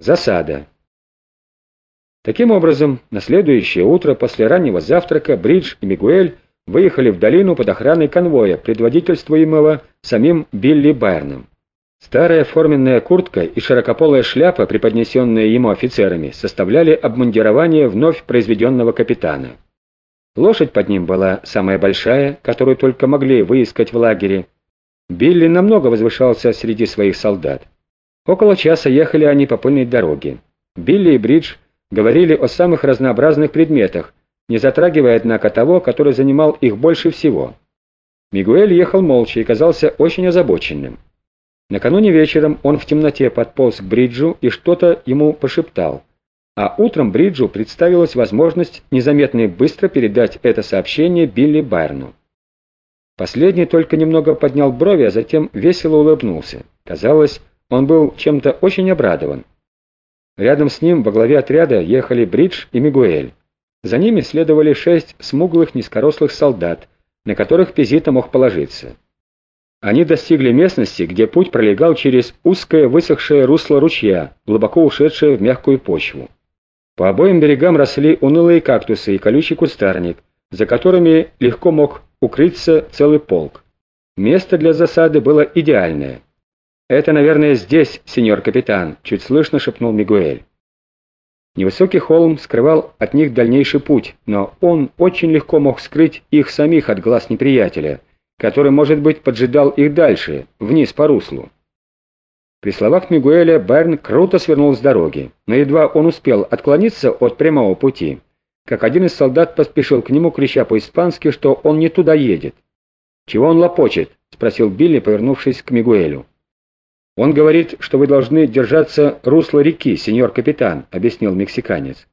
Засада. Таким образом, на следующее утро после раннего завтрака Бридж и Мигуэль выехали в долину под охраной конвоя, предводительствуемого самим Билли Байерном. Старая форменная куртка и широкополая шляпа, преподнесенные ему офицерами, составляли обмундирование вновь произведенного капитана. Лошадь под ним была самая большая, которую только могли выискать в лагере. Билли намного возвышался среди своих солдат. Около часа ехали они по пыльной дороге. Билли и Бридж говорили о самых разнообразных предметах, не затрагивая, однако, того, который занимал их больше всего. Мигуэль ехал молча и казался очень озабоченным. Накануне вечером он в темноте подполз к Бриджу и что-то ему пошептал. А утром Бриджу представилась возможность незаметно и быстро передать это сообщение Билли Байерну. Последний только немного поднял брови, а затем весело улыбнулся. Казалось, он был чем-то очень обрадован. Рядом с ним во главе отряда ехали Бридж и Мигуэль. За ними следовали шесть смуглых низкорослых солдат, на которых Пизита мог положиться. Они достигли местности, где путь пролегал через узкое высохшее русло ручья, глубоко ушедшее в мягкую почву. По обоим берегам росли унылые кактусы и колючий кустарник, за которыми легко мог укрыться целый полк. Место для засады было идеальное. «Это, наверное, здесь, сеньор капитан», — чуть слышно шепнул Мигуэль. Невысокий холм скрывал от них дальнейший путь, но он очень легко мог скрыть их самих от глаз неприятеля, который, может быть, поджидал их дальше, вниз по руслу. При словах Мигуэля Берн круто свернул с дороги, но едва он успел отклониться от прямого пути, как один из солдат поспешил к нему, крича по-испански, что он не туда едет. «Чего он лопочет?» — спросил Билли, повернувшись к Мигуэлю. «Он говорит, что вы должны держаться русла реки, сеньор капитан», — объяснил мексиканец.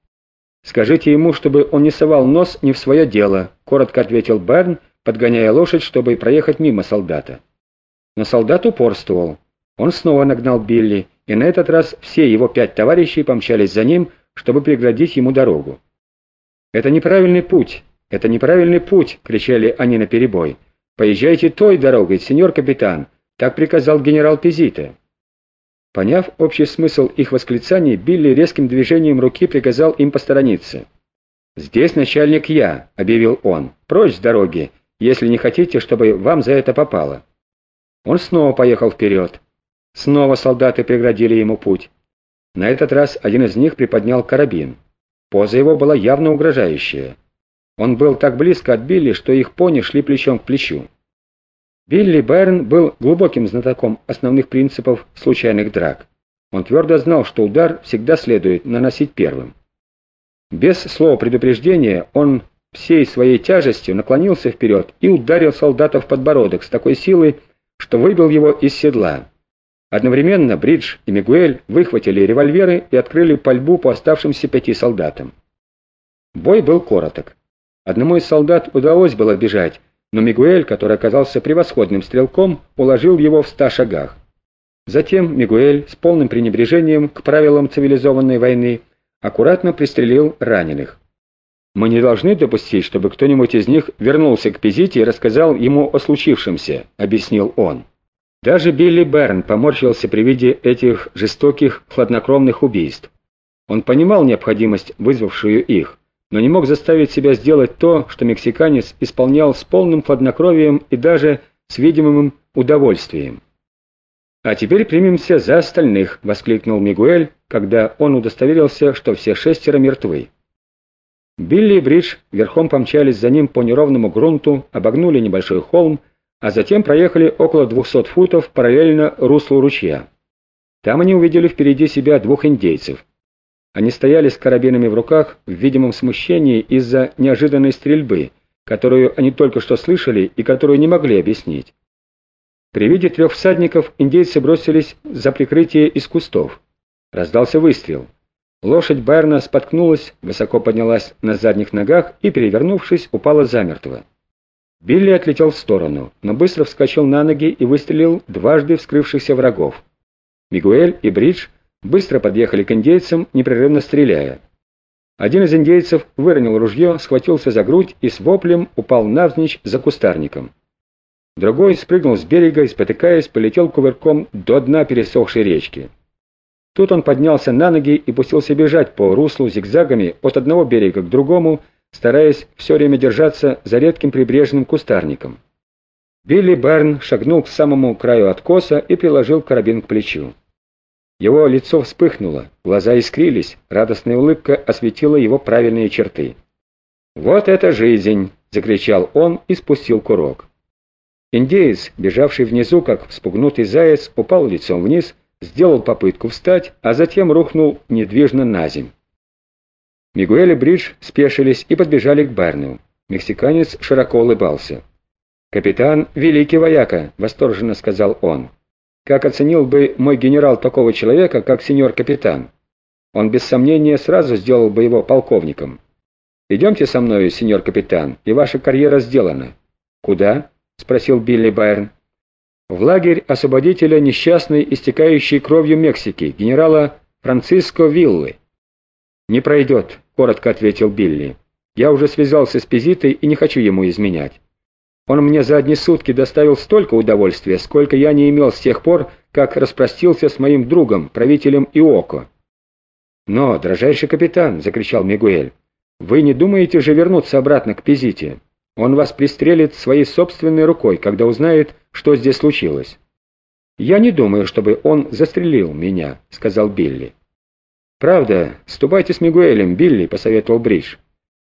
«Скажите ему, чтобы он не совал нос не в свое дело», — коротко ответил Берн, подгоняя лошадь, чтобы проехать мимо солдата. Но солдат упорствовал. Он снова нагнал Билли, и на этот раз все его пять товарищей помчались за ним, чтобы преградить ему дорогу. «Это неправильный путь! Это неправильный путь!» — кричали они наперебой. «Поезжайте той дорогой, сеньор капитан!» Так приказал генерал Пизита. Поняв общий смысл их восклицаний, Билли резким движением руки приказал им посторониться. «Здесь начальник я», — объявил он. «Прочь с дороги, если не хотите, чтобы вам за это попало». Он снова поехал вперед. Снова солдаты преградили ему путь. На этот раз один из них приподнял карабин. Поза его была явно угрожающая. Он был так близко от Билли, что их пони шли плечом к плечу. Билли Байрон был глубоким знатоком основных принципов случайных драк. Он твердо знал, что удар всегда следует наносить первым. Без слова предупреждения он всей своей тяжестью наклонился вперед и ударил солдата в подбородок с такой силой, что выбил его из седла. Одновременно Бридж и Мигуэль выхватили револьверы и открыли пальбу по оставшимся пяти солдатам. Бой был короток. Одному из солдат удалось было бежать, но Мигуэль, который оказался превосходным стрелком, уложил его в ста шагах. Затем Мигуэль с полным пренебрежением к правилам цивилизованной войны аккуратно пристрелил раненых. «Мы не должны допустить, чтобы кто-нибудь из них вернулся к Пизите и рассказал ему о случившемся», — объяснил он. Даже Билли Берн поморщился при виде этих жестоких, хладнокровных убийств. Он понимал необходимость, вызвавшую их, но не мог заставить себя сделать то, что мексиканец исполнял с полным хладнокровием и даже с видимым удовольствием. «А теперь примемся за остальных», — воскликнул Мигуэль, когда он удостоверился, что все шестеро мертвы. Билли и Бридж верхом помчались за ним по неровному грунту, обогнули небольшой холм, а затем проехали около двухсот футов параллельно руслу ручья. Там они увидели впереди себя двух индейцев. Они стояли с карабинами в руках в видимом смущении из-за неожиданной стрельбы, которую они только что слышали и которую не могли объяснить. При виде трех всадников индейцы бросились за прикрытие из кустов. Раздался выстрел. Лошадь Байерна споткнулась, высоко поднялась на задних ногах и, перевернувшись, упала замертво. Билли отлетел в сторону, но быстро вскочил на ноги и выстрелил дважды вскрывшихся врагов. Мигуэль и Бридж быстро подъехали к индейцам, непрерывно стреляя. Один из индейцев выронил ружье, схватился за грудь и с воплем упал навзничь за кустарником. Другой спрыгнул с берега и, спотыкаясь, полетел кувырком до дна пересохшей речки. Тут он поднялся на ноги и пустился бежать по руслу зигзагами от одного берега к другому, стараясь все время держаться за редким прибрежным кустарником. Билли Берн шагнул к самому краю откоса и приложил карабин к плечу. Его лицо вспыхнуло, глаза искрились, радостная улыбка осветила его правильные черты. «Вот это жизнь!» — закричал он и спустил курок. Индеец, бежавший внизу, как вспугнутый заяц, упал лицом вниз, сделал попытку встать, а затем рухнул недвижно на земь. Мигуэль и Бридж спешились и подбежали к Барну. Мексиканец широко улыбался. «Капитан — великий вояка», — восторженно сказал он. «Как оценил бы мой генерал такого человека, как сеньор-капитан? Он без сомнения сразу сделал бы его полковником. Идемте со мною, сеньор-капитан, и ваша карьера сделана». «Куда?» — спросил Билли Байрон. «В лагерь освободителя несчастной, истекающей кровью Мексики, генерала Франциско Виллы». «Не пройдет», — коротко ответил Билли. «Я уже связался с Пизитой и не хочу ему изменять». Он мне за одни сутки доставил столько удовольствия, сколько я не имел с тех пор, как распростился с моим другом, правителем Иоко. «Но, дрожайший капитан!» — закричал Мигуэль. «Вы не думаете же вернуться обратно к Пизите? Он вас пристрелит своей собственной рукой, когда узнает, что здесь случилось». «Я не думаю, чтобы он застрелил меня», — сказал Билли. «Правда, ступайте с Мигуэлем, Билли», — посоветовал Бридж.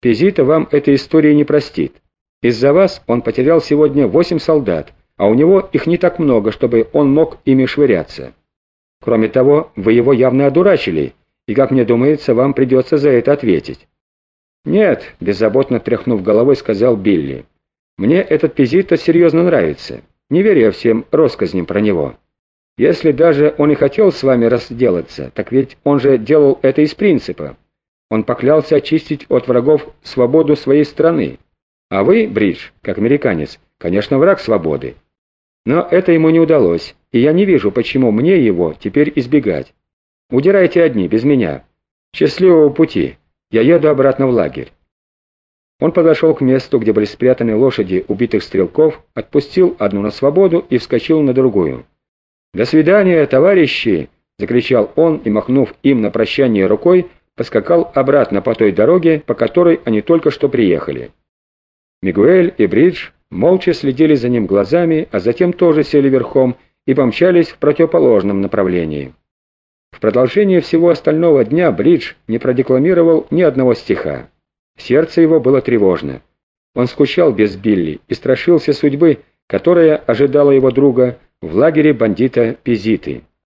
«Пизита вам этой истории не простит». Из-за вас он потерял сегодня восемь солдат, а у него их не так много, чтобы он мог ими швыряться. Кроме того, вы его явно одурачили, и, как мне думается, вам придется за это ответить». «Нет», — беззаботно тряхнув головой, сказал Билли. «Мне этот Пизито серьезно нравится. Не верю я всем россказням про него. Если даже он и хотел с вами разделаться, так ведь он же делал это из принципа. Он поклялся очистить от врагов свободу своей страны. А вы, Бридж, как американец, конечно, враг свободы. Но это ему не удалось, и я не вижу, почему мне его теперь избегать. Удирайте одни, без меня. Счастливого пути. Я еду обратно в лагерь. Он подошел к месту, где были спрятаны лошади убитых стрелков, отпустил одну на свободу и вскочил на другую. «До свидания, товарищи!» — закричал он и, махнув им на прощание рукой, поскакал обратно по той дороге, по которой они только что приехали. Мигуэль и Бридж молча следили за ним глазами, а затем тоже сели верхом и помчались в противоположном направлении. В продолжение всего остального дня Бридж не продекламировал ни одного стиха. Сердце его было тревожно. Он скучал без Билли и страшился судьбы, которая ожидала его друга в лагере бандита Пизиты.